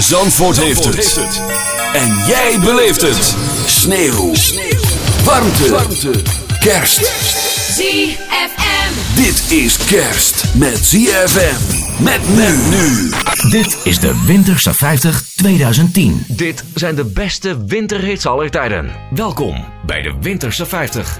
Zandvoort, heeft, het. En jij beleeft het. Sneeuw. Warmte. Warmte. Kerst. ZFM. Dit is kerst met ZFM. Met men nu. Dit is de Winterse 50 2010. Dit zijn de beste winterhits aller tijden. Welkom bij de Winterse 50.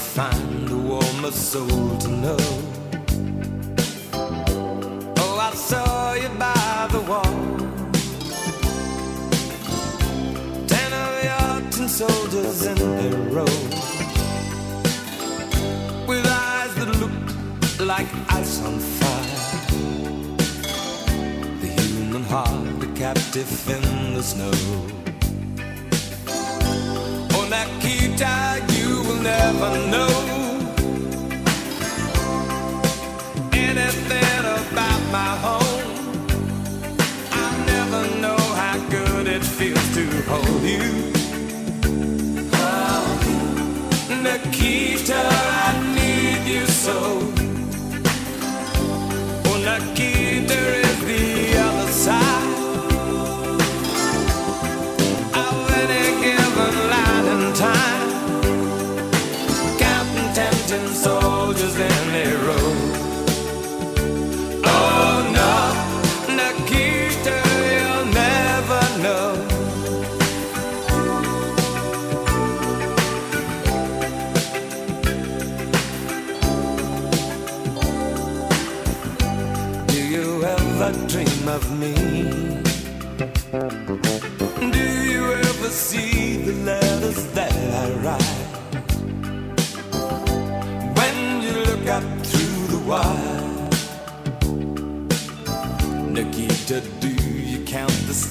Find a warmer soul to know. Oh, I saw you by the wall. Ten of your tin soldiers in a row. With eyes that looked like ice on fire. The human heart, a captive in the snow. Oh, Nikita, you will never know anything about my home. I never know how good it feels to hold you.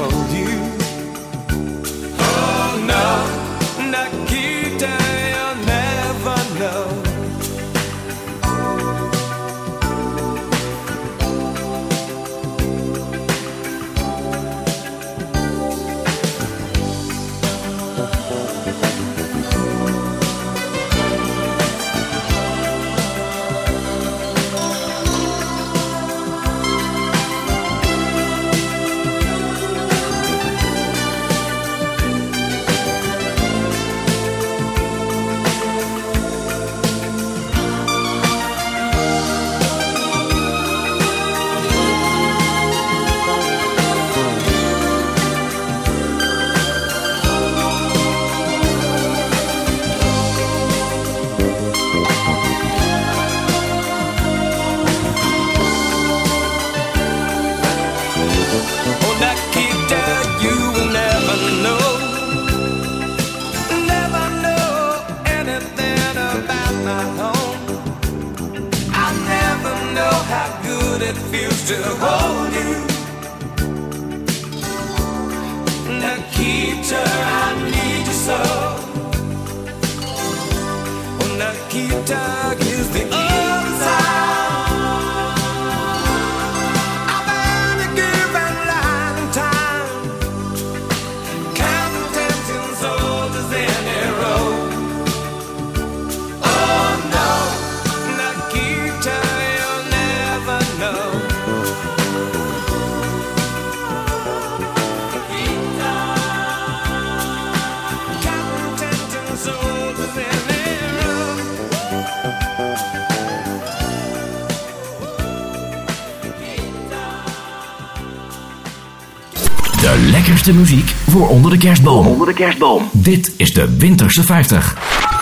hold you. Oh no, Lekkerste muziek voor onder de kerstboom. Onder de kerstboom. Dit is de Winterse 50.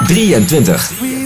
23.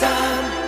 time.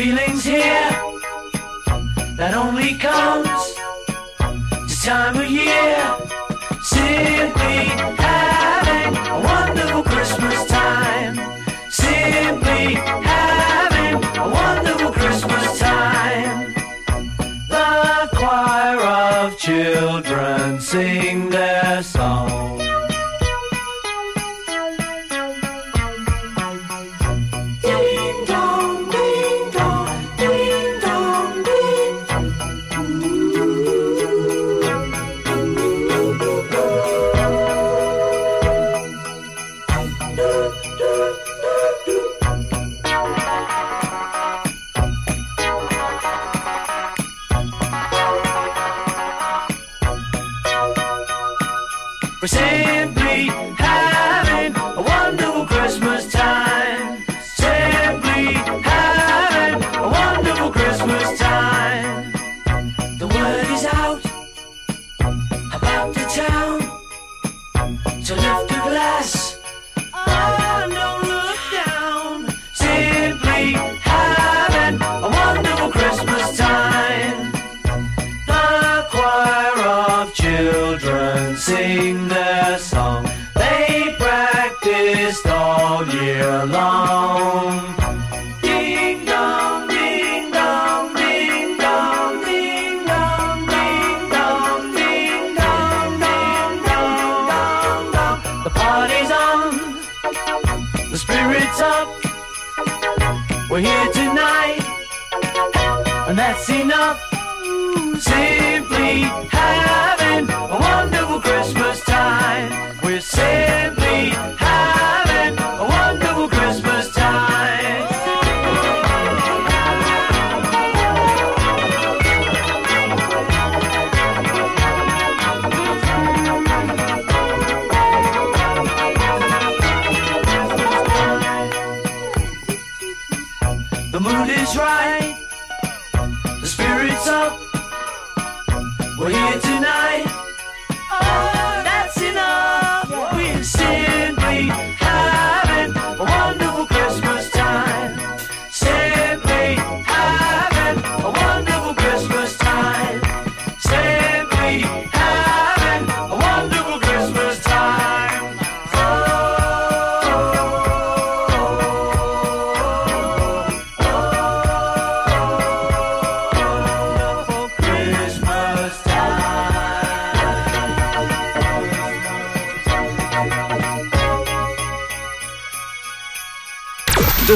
feelings here that only comes this time of year. Simply having a wonderful Christmas time. Simply having a wonderful Christmas time. The choir of children sing. lights up. We're here tonight, and that's enough. Simply having a wonderful Christmas time. We're simply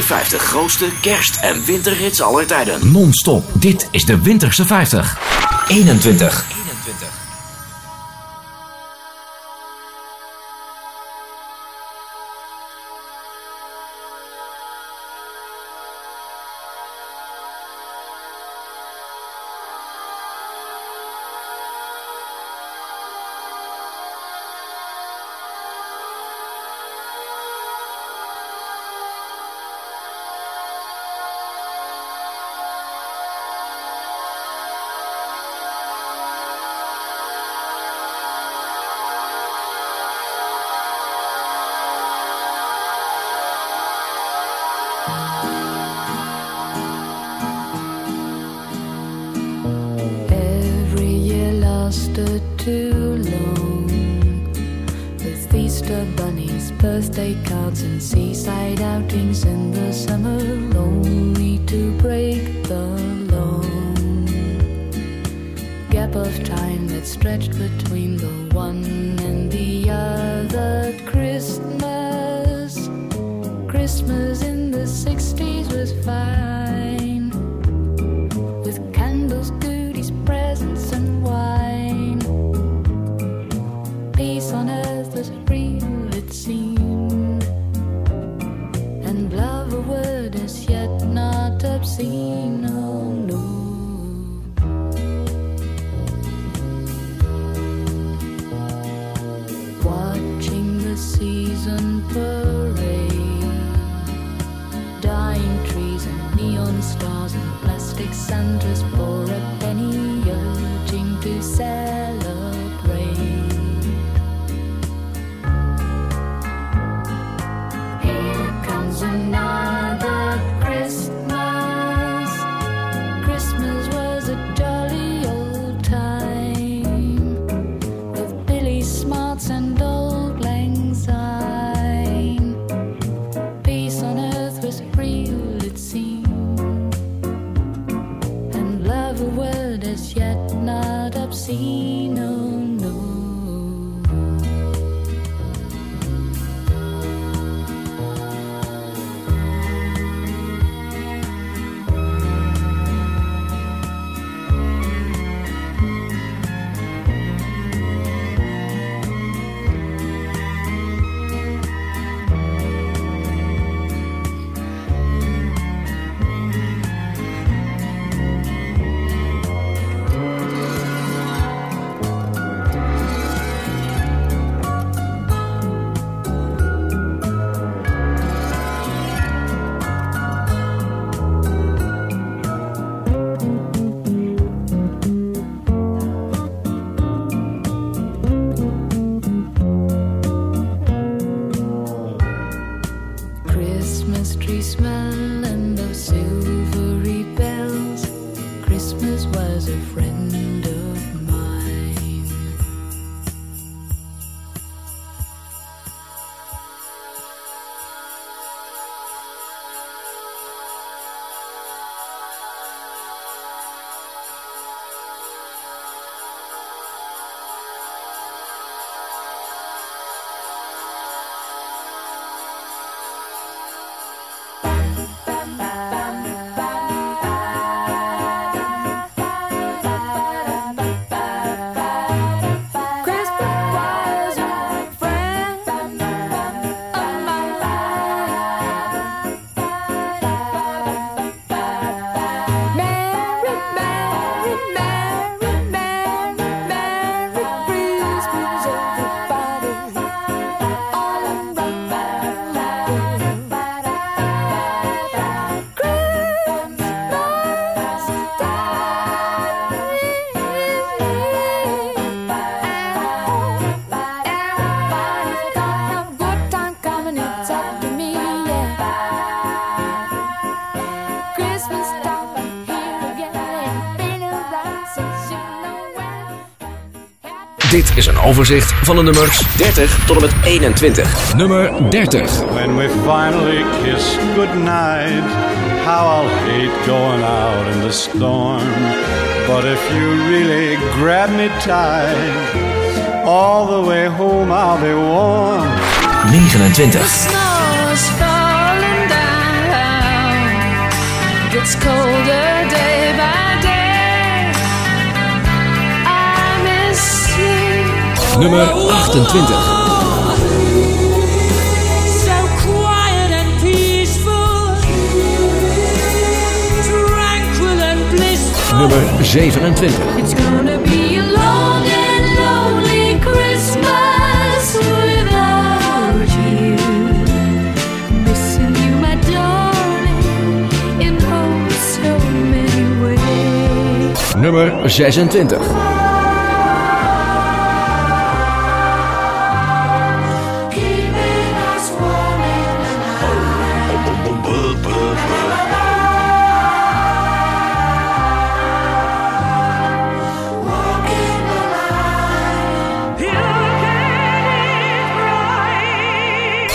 50 grootste kerst- en winterhits aller tijden. Non-stop. Dit is de Winterse 50. 21. birthday cards and seaside outings in the summer, only to break the long gap of time that stretched between the one and seen no Dit is een overzicht van de nummers 30 tot en met 21. Nummer 30. When we finally kiss goodnight, how I'll hate going out in the storm. But if you really grab me tight, all the way home I'll be warm. 29. Snow's falling down. Gets colder Nummer 28. So quiet and peaceful. Tranquil and blissful. Nummer 27. It's gonna be a long and lonely Christmas without you. Missing you, my darling, in oh so many ways. Nummer 26.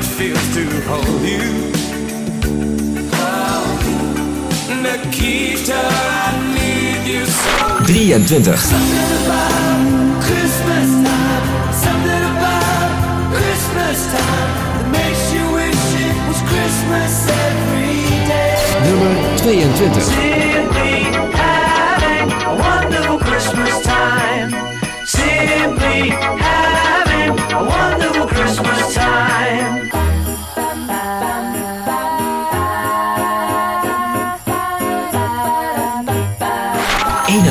it feels to hold you. Nikita, I need you so. 23. Christmas time, something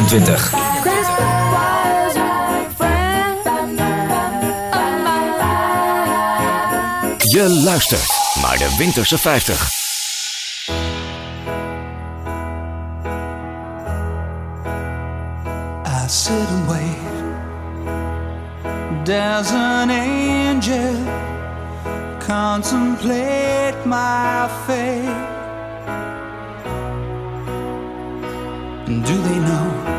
2020. Je luistert naar de Winterse 50. I sit and wait. There's an angel. Contemplate my fate. Do they know?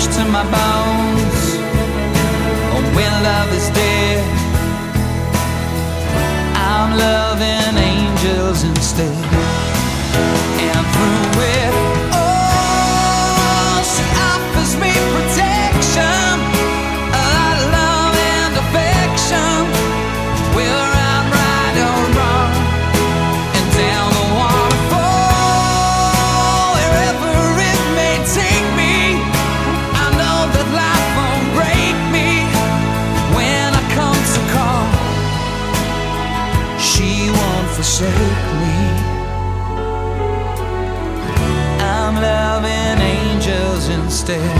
flesh to my bones. Oh, when love is dead, I'm loving angels instead. stay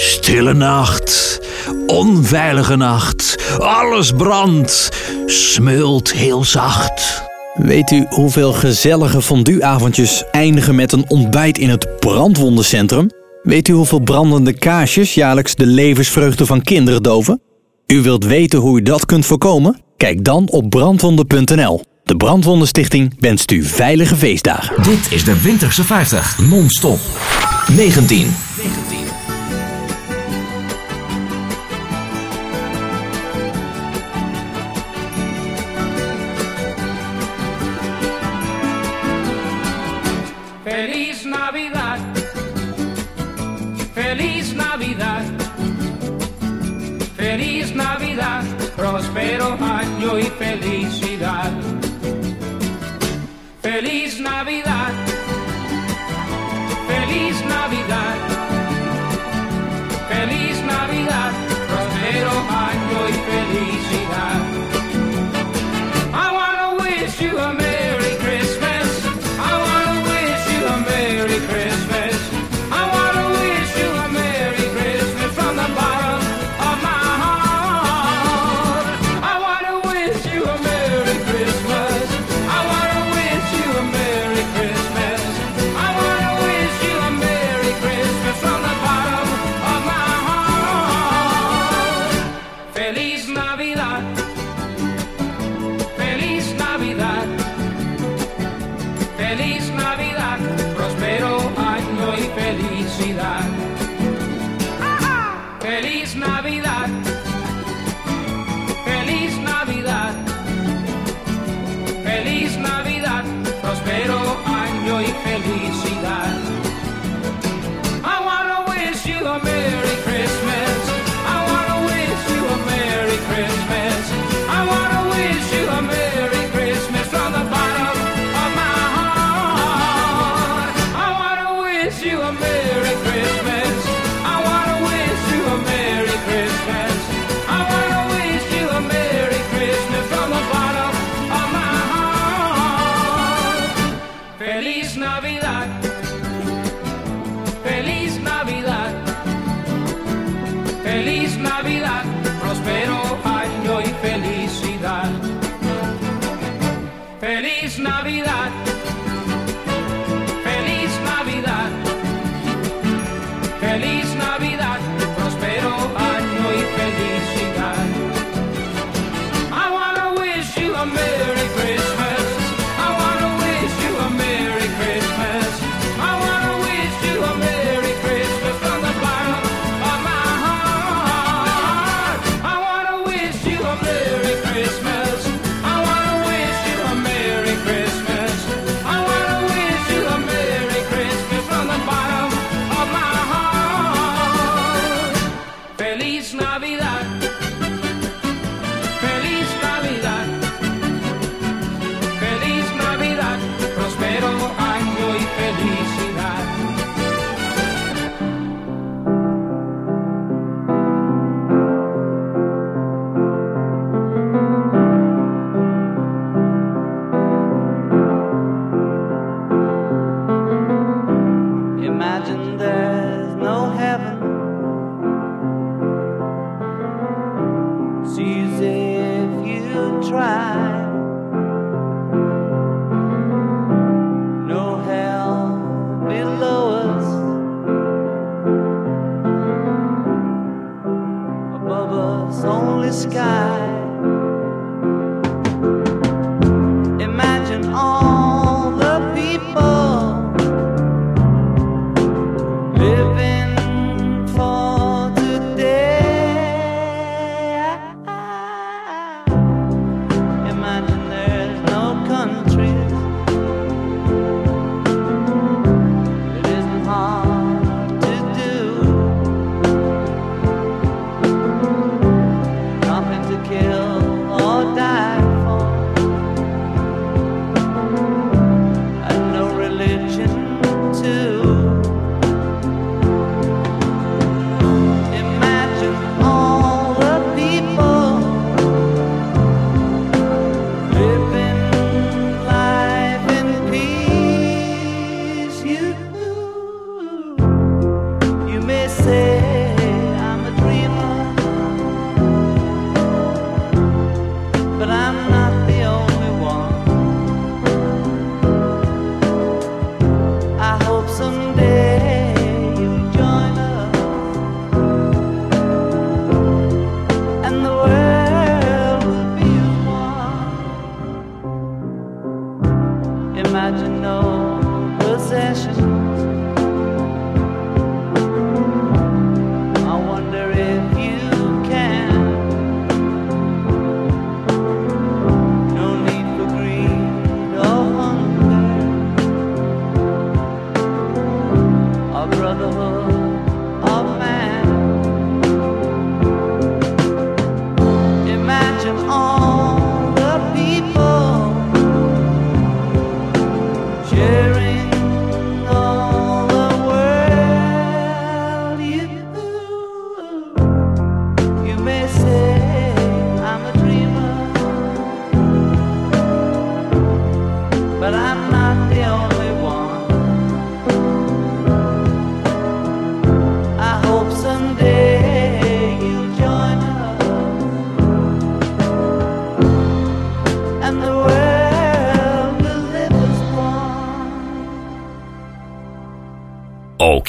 Stille nacht, onveilige nacht, alles brandt, smult heel zacht. Weet u hoeveel gezellige fondueavondjes eindigen met een ontbijt in het brandwondencentrum? Weet u hoeveel brandende kaarsjes jaarlijks de levensvreugde van kinderen doven? U wilt weten hoe u dat kunt voorkomen? Kijk dan op brandwonden.nl. De Brandwondenstichting wenst u veilige feestdagen. Dit is de Winterse 50, non-stop. 19. 19. Feliz Navidad. Feliz Navidad. Feliz Navidad. Prospero año y feliz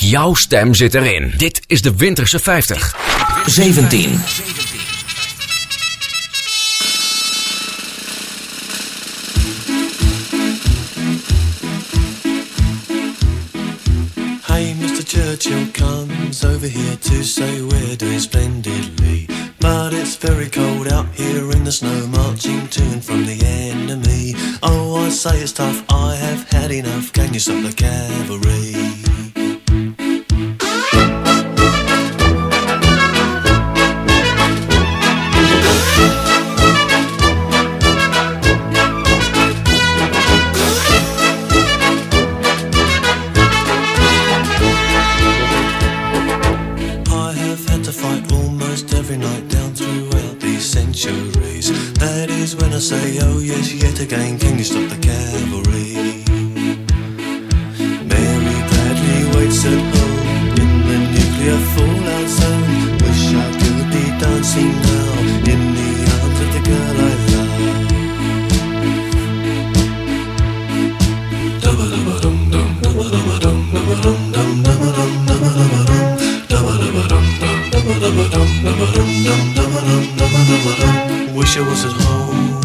Jouw stem zit erin. Dit is de Winterse 50. 17. Hey, Mr. Churchill comes over here to say we're doing splendidly. But it's very cold out here in the snow, marching to and from the enemy. Oh, I say it's tough, I have had enough. Can you stop the night down throughout these centuries. That is when I say, oh yes, yet again, can you stop the cavalry? Mary Bradley waits at home in the nuclear fallout Wish I was at home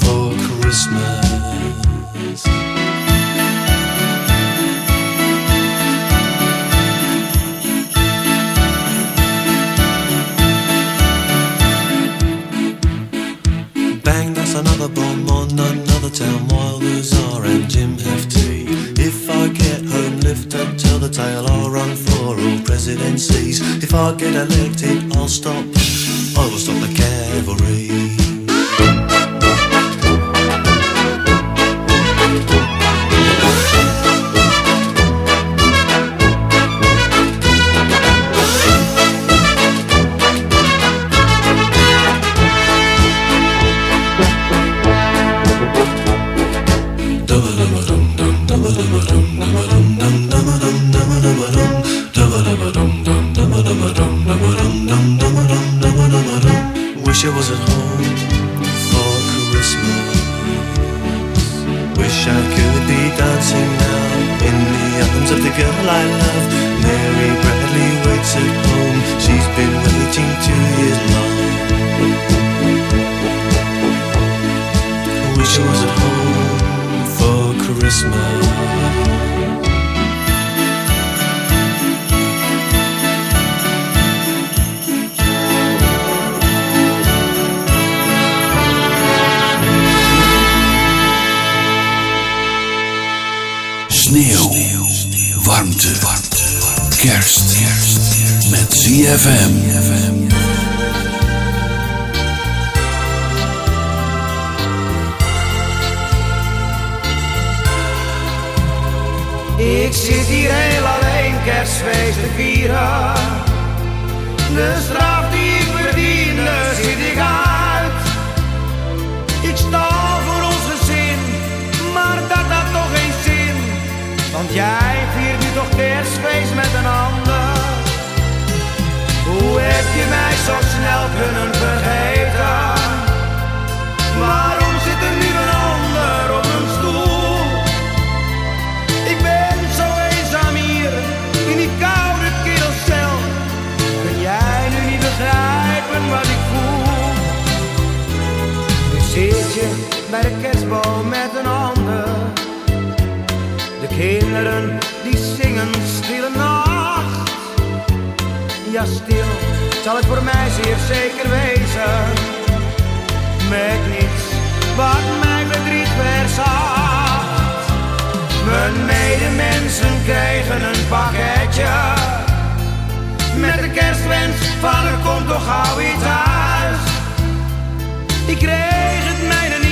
for Christmas. Bang, that's another bomb on another town. Wilders are and Jim Hefty. If I get home, lift up, tell the tale. I'll run for all presidencies. If I get elected, Christmas. Sneeuw. Warmte. Kerst. Met ZFM. Ik zit hier heel alleen kerstfeest te vieren. De straf die ik verdiende zit ik uit. Ik sta voor ons gezin, maar dat had toch geen zin. Want jij viert nu toch kerstfeest met een ander. Hoe heb je mij zo snel kunnen vergeten? Bij de kerstboom met een ander. De kinderen die zingen stille nacht. Ja, stil zal het voor mij zeer zeker wezen. Met niets wat mijn verdriet verzacht. Mijn medemensen kregen een pakketje. Met de kerstwens van er komt toch gauw iets thuis. Ik kreeg het mijne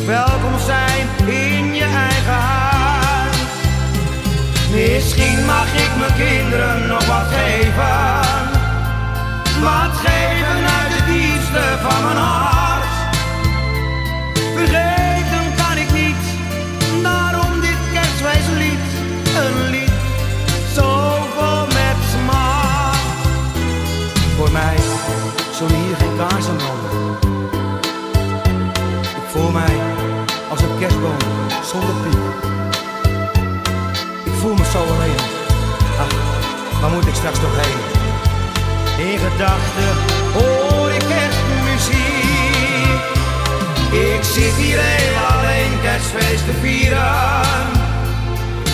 Welkom zijn in je eigen huis. Misschien mag ik mijn kinderen nog wat geven. Wat geven uit het diepste van mijn hart. Vergeten kan ik niet, daarom dit kerstfeestlied. Een lied zo vol met smaak. Voor mij zullen hier geen kaarsen branden. Waar moet ik straks toch heen? In gedachten hoor ik kerstmuziek. Ik zit hier heel alleen kerstfeest te vieren.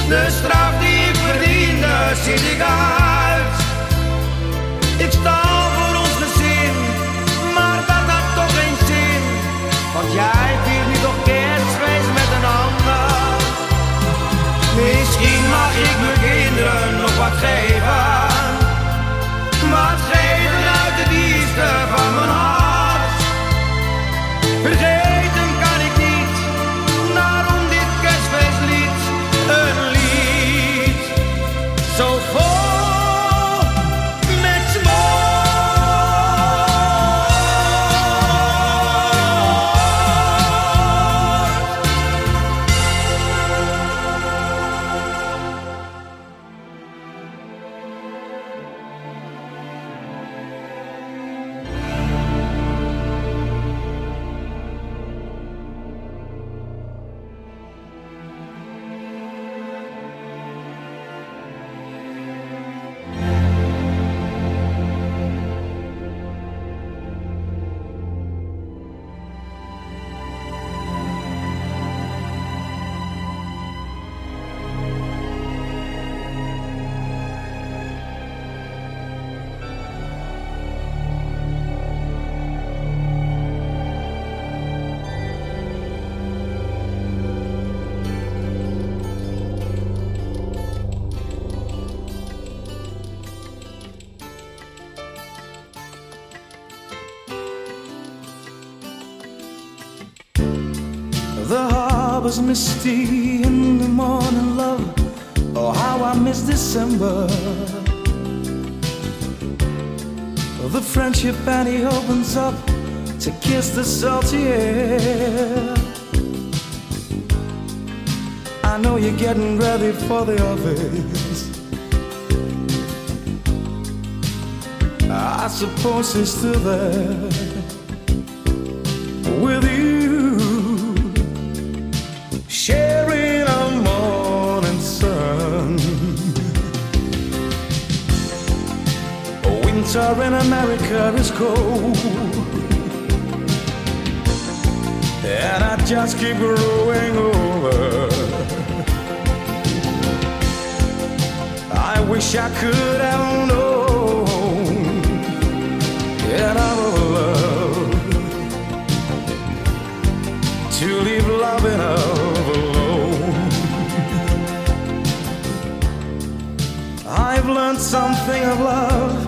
De straf die ik verdiende zit ik uit. Ik sta voor ons gezin, maar dat had toch geen zin. Want jij harbor's misty in the morning, love. Oh, how I miss December. The friendship and opens up to kiss the salty air. I know you're getting ready for the office. I suppose he's still there Winter in America is cold, and I just keep growing over. I wish I could have known and I love to leave loving love alone. I've learned something of love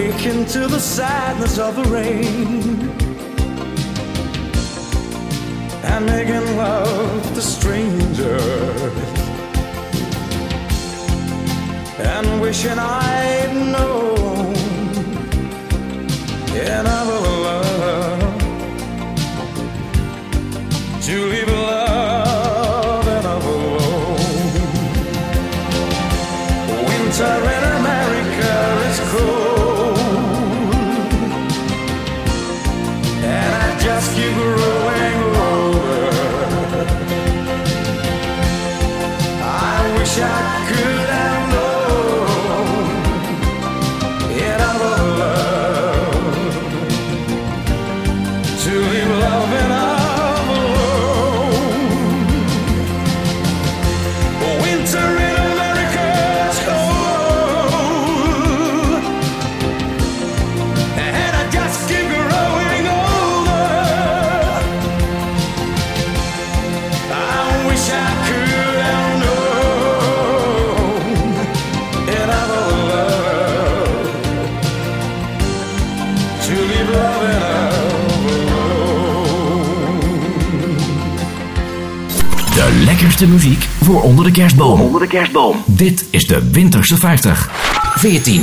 I wake into the sadness of the rain. And making love to strangers. And wishing I'd known another love. To leave love Lekkerste muziek voor onder de kerstboom. Onder de kerstboom. Dit is de Winterse 50. 14.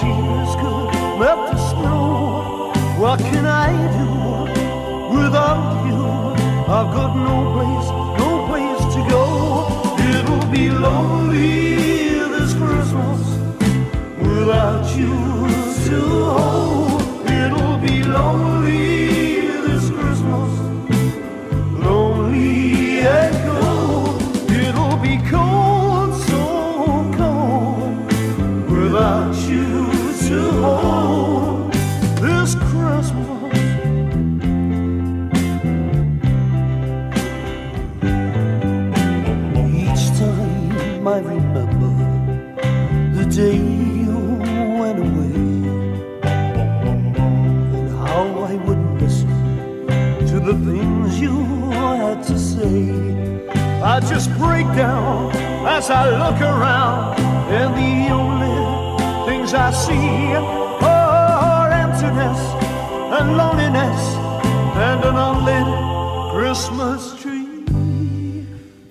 tears could melt the snow. What can I do without you? I've got no place, no place to go. It'll be lonely. The things you had to say. I just break down as I look around, and the only things I see are emptiness and loneliness and an unlit Christmas tree.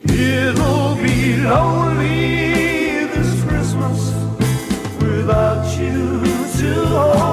It'll be lonely this Christmas without you to hold.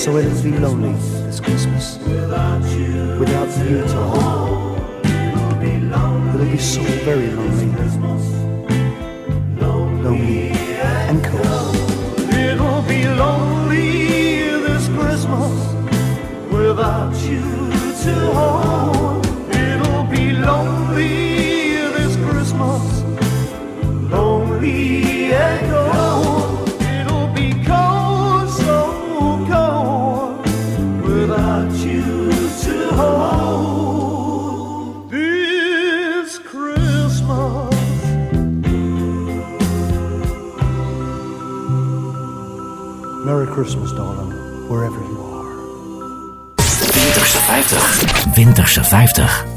So it'll be lonely this Christmas. Without you, without you to hold. It'll be. So very. Lonely Christmas, darling, wherever you are. Winterse 50. Winterse 50.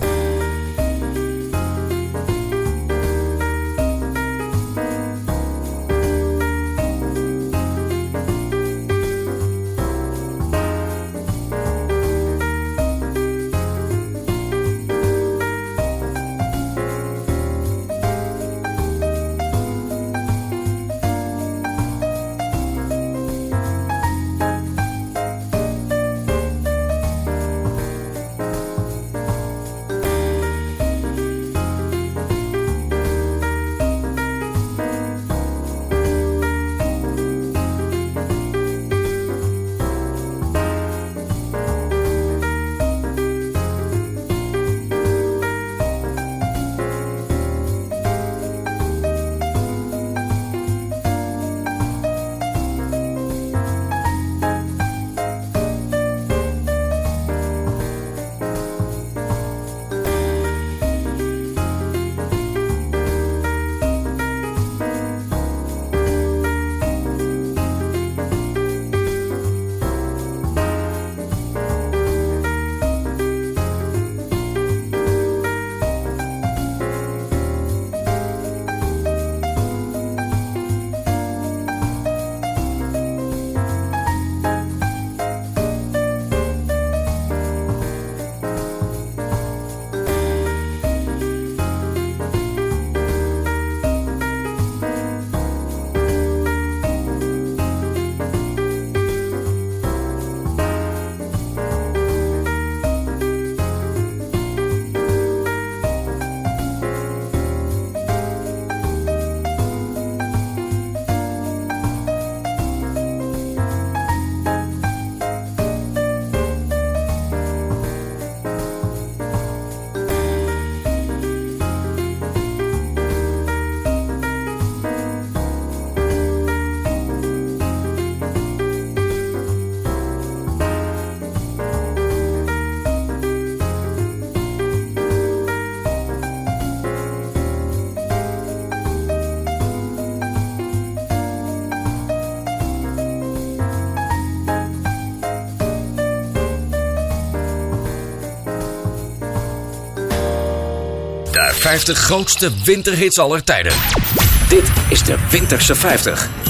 50 grootste winterhits aller tijden. Dit is de Winterse 50.